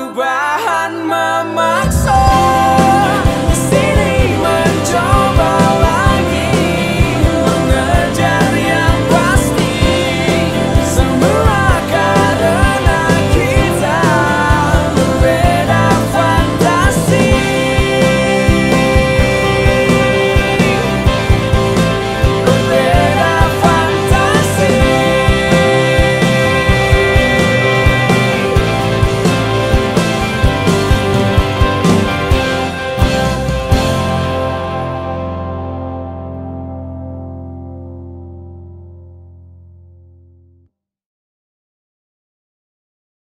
perubahan memaksa